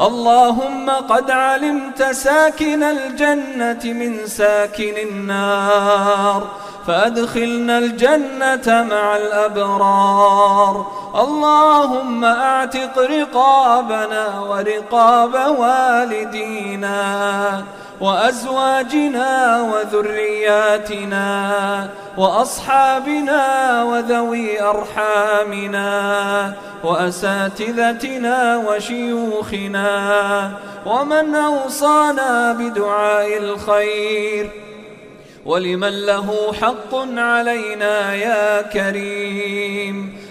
اللهم قد علمت ساكن الجنة من ساكن النار فأدخلنا الجنة مع الأبرار. اللهم أعتق رقابنا ورقاب والدينا. وأزواجنا وذرياتنا وأصحابنا وذوي أرحامنا وأساتذتنا وشيوخنا ومن أوصانا بدعاء الخير ولمن له حق علينا يا كريم